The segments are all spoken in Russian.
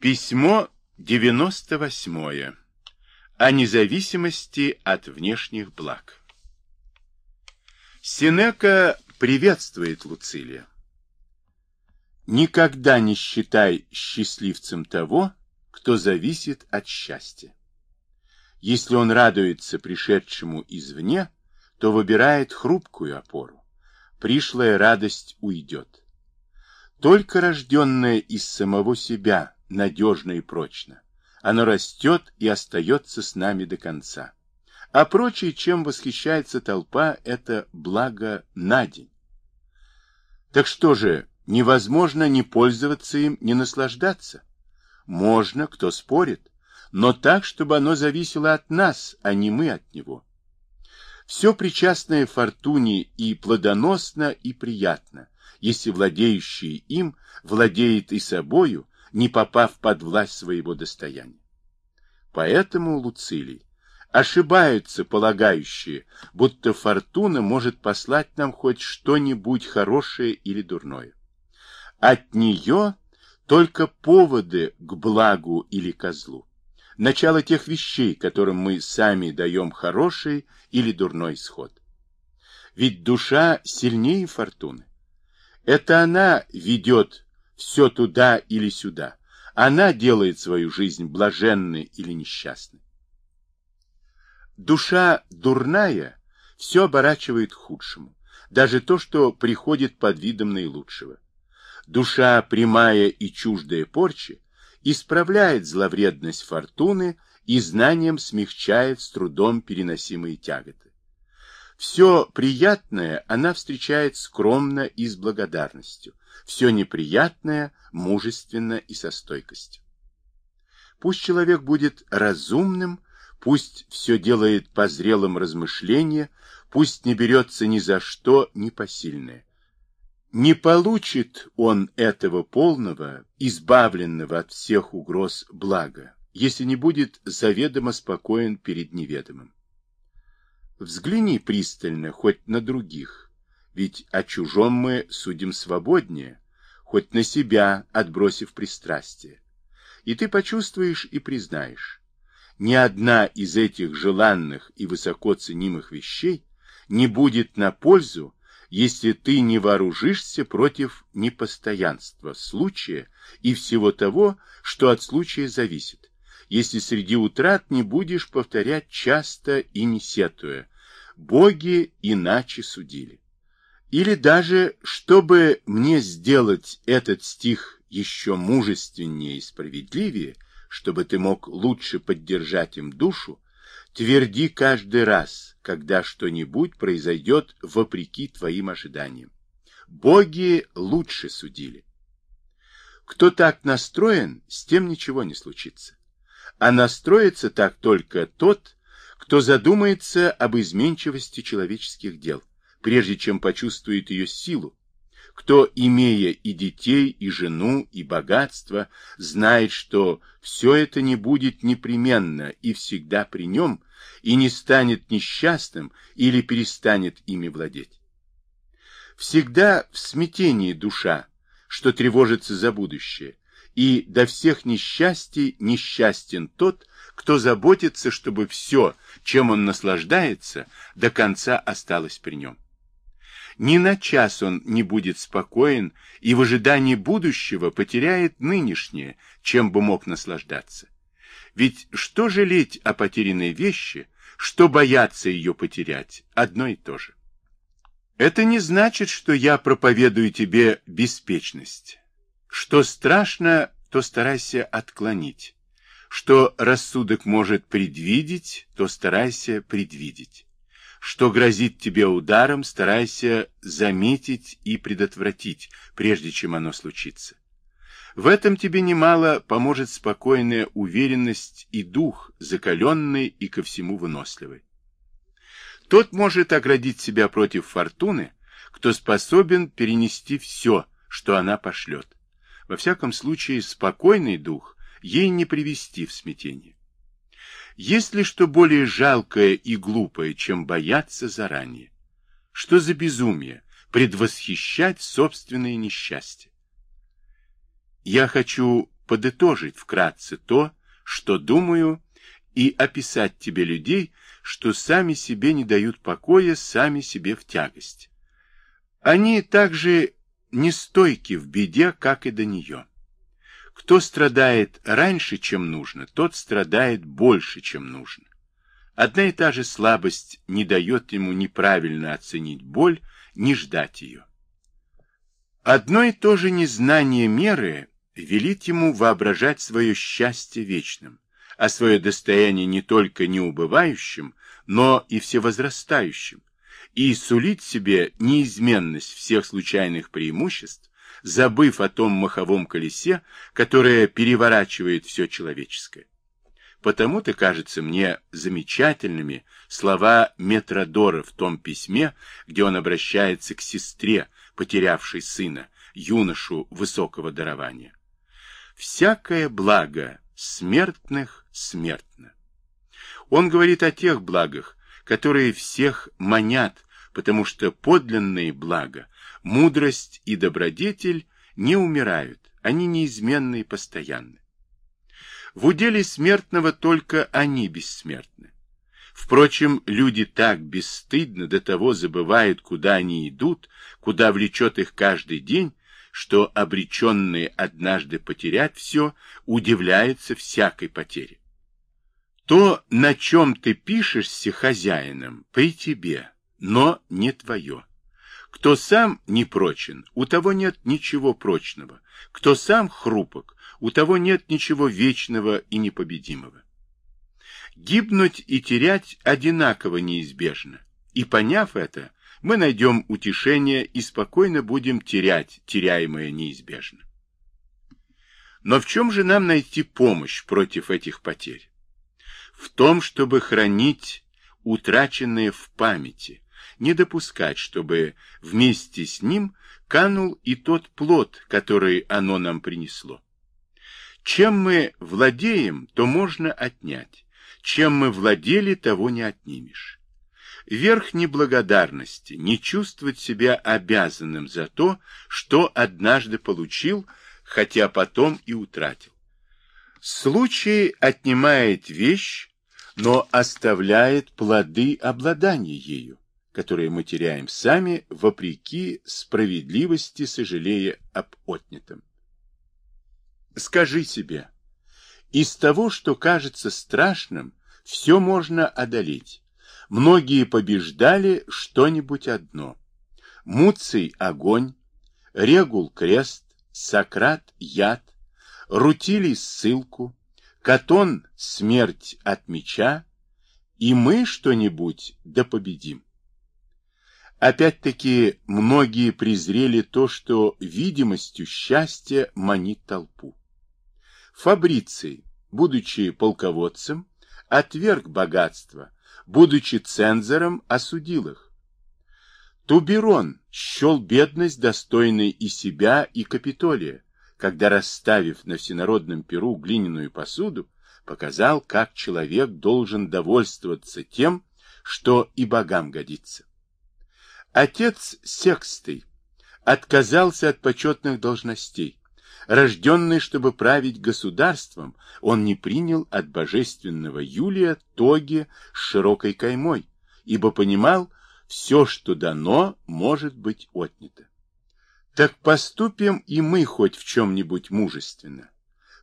Письмо 98. О независимости от внешних благ. Синека приветствует Луцилия. Никогда не считай счастливцем того, кто зависит от счастья. Если он радуется пришедшему извне, то выбирает хрупкую опору. Пришлая радость уйдет. Только рожденная из самого себя надежно и прочно. Оно растет и остается с нами до конца. А прочее, чем восхищается толпа, это благо на день. Так что же, невозможно не пользоваться им, не наслаждаться? Можно, кто спорит, но так, чтобы оно зависело от нас, а не мы от него. Все причастное фортуне и плодоносно, и приятно, если владеющий им владеет и собою, не попав под власть своего достояния. Поэтому, Луцилий, ошибаются полагающие, будто фортуна может послать нам хоть что-нибудь хорошее или дурное. От нее только поводы к благу или козлу. Начало тех вещей, которым мы сами даем хороший или дурной исход. Ведь душа сильнее фортуны. Это она ведет все туда или сюда. Она делает свою жизнь блаженной или несчастной. Душа дурная все оборачивает к худшему, даже то, что приходит под видом наилучшего. Душа прямая и чуждая порчи исправляет зловредность фортуны и знанием смягчает с трудом переносимые тяготы. Все приятное она встречает скромно и с благодарностью, все неприятное мужественно и со стойкостью. Пусть человек будет разумным, пусть все делает по зрелым размышлениям, пусть не берется ни за что непосильное. Не получит он этого полного, избавленного от всех угроз блага, если не будет заведомо спокоен перед неведомым. Взгляни пристально хоть на других, ведь о чужом мы судим свободнее, хоть на себя отбросив пристрастие. И ты почувствуешь и признаешь, ни одна из этих желанных и высоко ценимых вещей не будет на пользу, если ты не вооружишься против непостоянства случая и всего того, что от случая зависит, если среди утрат не будешь повторять часто и не сетуя, боги иначе судили. Или даже, чтобы мне сделать этот стих еще мужественнее и справедливее, чтобы ты мог лучше поддержать им душу, тверди каждый раз, когда что-нибудь произойдет вопреки твоим ожиданиям. Боги лучше судили. Кто так настроен, с тем ничего не случится. А настроится так только тот, кто задумается об изменчивости человеческих дел, прежде чем почувствует ее силу, кто, имея и детей, и жену, и богатство, знает, что все это не будет непременно и всегда при нем, и не станет несчастным или перестанет ими владеть. Всегда в смятении душа, что тревожится за будущее, и до всех несчастий несчастен тот, кто заботится, чтобы все, чем он наслаждается, до конца осталось при нем. Ни на час он не будет спокоен и в ожидании будущего потеряет нынешнее, чем бы мог наслаждаться. Ведь что жалеть о потерянной вещи, что бояться ее потерять, одно и то же. Это не значит, что я проповедую тебе беспечность. Что страшно, то старайся отклонить. Что рассудок может предвидеть, то старайся предвидеть. Что грозит тебе ударом, старайся заметить и предотвратить, прежде чем оно случится. В этом тебе немало поможет спокойная уверенность и дух, закаленный и ко всему выносливый. Тот может оградить себя против фортуны, кто способен перенести все, что она пошлет. Во всяком случае, спокойный дух ей не привести в смятение. Есть ли что более жалкое и глупое, чем бояться заранее? Что за безумие предвосхищать собственные несчастья? Я хочу подытожить вкратце то, что думаю, и описать тебе людей, что сами себе не дают покоя, сами себе в тягость. Они также нестойки в беде, как и до нее. Кто страдает раньше, чем нужно, тот страдает больше, чем нужно. Одна и та же слабость не дает ему неправильно оценить боль, не ждать ее. Одно и то же незнание меры велит ему воображать свое счастье вечным, а свое достояние не только неубывающим, но и всевозрастающим, и сулить себе неизменность всех случайных преимуществ, забыв о том маховом колесе, которое переворачивает все человеческое. Потому-то кажется мне замечательными слова Метродора в том письме, где он обращается к сестре, потерявшей сына, юношу высокого дарования. «Всякое благо смертных смертно». Он говорит о тех благах, которые всех манят, потому что подлинные блага, мудрость и добродетель не умирают, они неизменны и постоянны. В уделе смертного только они бессмертны. Впрочем, люди так бесстыдно до того забывают, куда они идут, куда влечет их каждый день, что обреченные однажды потерять все, удивляются всякой потере. То, на чем ты пишешься хозяином, при тебе, но не твое. Кто сам не прочен, у того нет ничего прочного. Кто сам хрупок, у того нет ничего вечного и непобедимого. Гибнуть и терять одинаково неизбежно. И поняв это, мы найдем утешение и спокойно будем терять теряемое неизбежно. Но в чем же нам найти помощь против этих потерь? В том, чтобы хранить утраченное в памяти, не допускать, чтобы вместе с ним канул и тот плод, который оно нам принесло. Чем мы владеем, то можно отнять. Чем мы владели, того не отнимешь. Верх неблагодарности, не чувствовать себя обязанным за то, что однажды получил, хотя потом и утратил. Случай отнимает вещь, но оставляет плоды обладания ею, которые мы теряем сами, вопреки справедливости, сожалея об отнятом. Скажи себе, из того, что кажется страшным, все можно одолеть. Многие побеждали что-нибудь одно. Муций – огонь, Регул – крест, Сократ – яд, Рутилий – ссылку, Катон – смерть от меча, и мы что-нибудь да. Опять-таки, многие презрели то, что видимостью счастья манит толпу. Фабриций, будучи полководцем, отверг богатство, будучи цензором, осудил их. Туберон счел бедность достойной и себя, и Капитолия, когда, расставив на всенародном перу глиняную посуду, показал, как человек должен довольствоваться тем, что и богам годится. Отец Секстый отказался от почетных должностей, Рожденный, чтобы править государством, он не принял от божественного Юлия тоги с широкой каймой, ибо понимал, все, что дано, может быть отнято. Так поступим и мы хоть в чем-нибудь мужественно.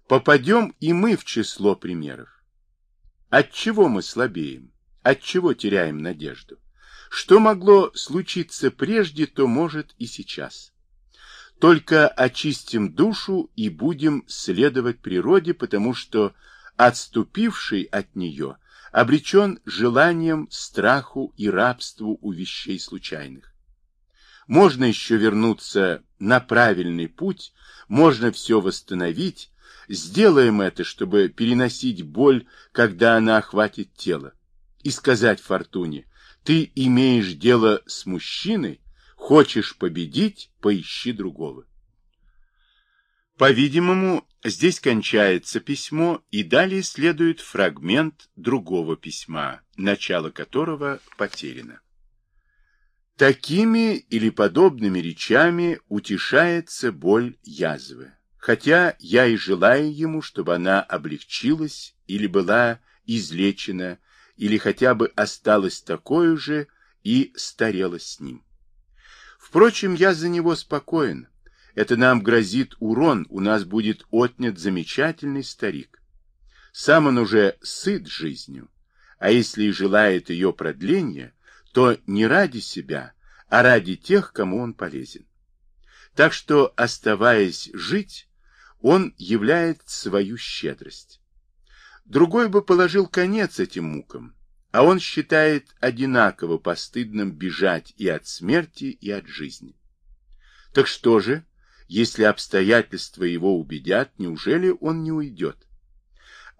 Попадем и мы в число примеров. От чего мы слабеем? От чего теряем надежду? Что могло случиться прежде, то может и сейчас. Только очистим душу и будем следовать природе, потому что отступивший от нее обречен желанием, страху и рабству у вещей случайных. Можно еще вернуться на правильный путь, можно все восстановить, сделаем это, чтобы переносить боль, когда она охватит тело, и сказать Фортуне, ты имеешь дело с мужчиной, Хочешь победить, поищи другого. По-видимому, здесь кончается письмо, и далее следует фрагмент другого письма, начало которого потеряно. Такими или подобными речами утешается боль язвы. хотя я и желаю ему, чтобы она облегчилась или была излечена, или хотя бы осталась такой же и старела с ним. Впрочем, я за него спокоен. Это нам грозит урон, у нас будет отнят замечательный старик. Сам он уже сыт жизнью, а если и желает ее продления, то не ради себя, а ради тех, кому он полезен. Так что, оставаясь жить, он являет свою щедрость. Другой бы положил конец этим мукам, а он считает одинаково постыдным бежать и от смерти, и от жизни. Так что же, если обстоятельства его убедят, неужели он не уйдет?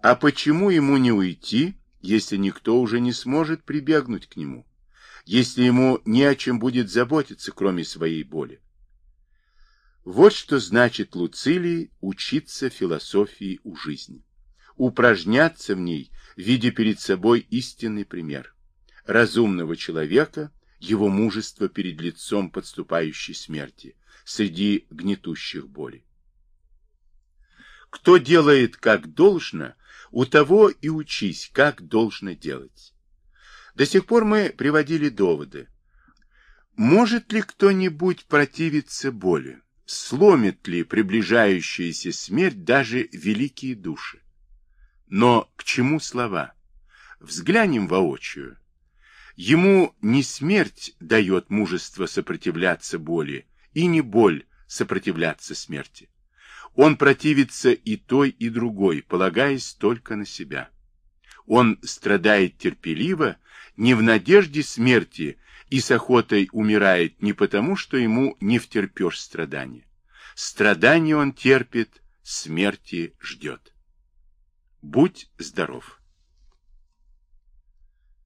А почему ему не уйти, если никто уже не сможет прибегнуть к нему? Если ему не о чем будет заботиться, кроме своей боли? Вот что значит Луцилий учиться философии у жизни. Упражняться в ней, видя перед собой истинный пример. Разумного человека, его мужество перед лицом подступающей смерти, среди гнетущих болей. Кто делает как должно, у того и учись, как должно делать. До сих пор мы приводили доводы. Может ли кто-нибудь противиться боли? Сломит ли приближающаяся смерть даже великие души? Но к чему слова? Взглянем воочию. Ему не смерть дает мужество сопротивляться боли, и не боль сопротивляться смерти. Он противится и той, и другой, полагаясь только на себя. Он страдает терпеливо, не в надежде смерти, и с охотой умирает не потому, что ему не втерпешь страдания. Страдания он терпит, смерти ждет. Будь здоров!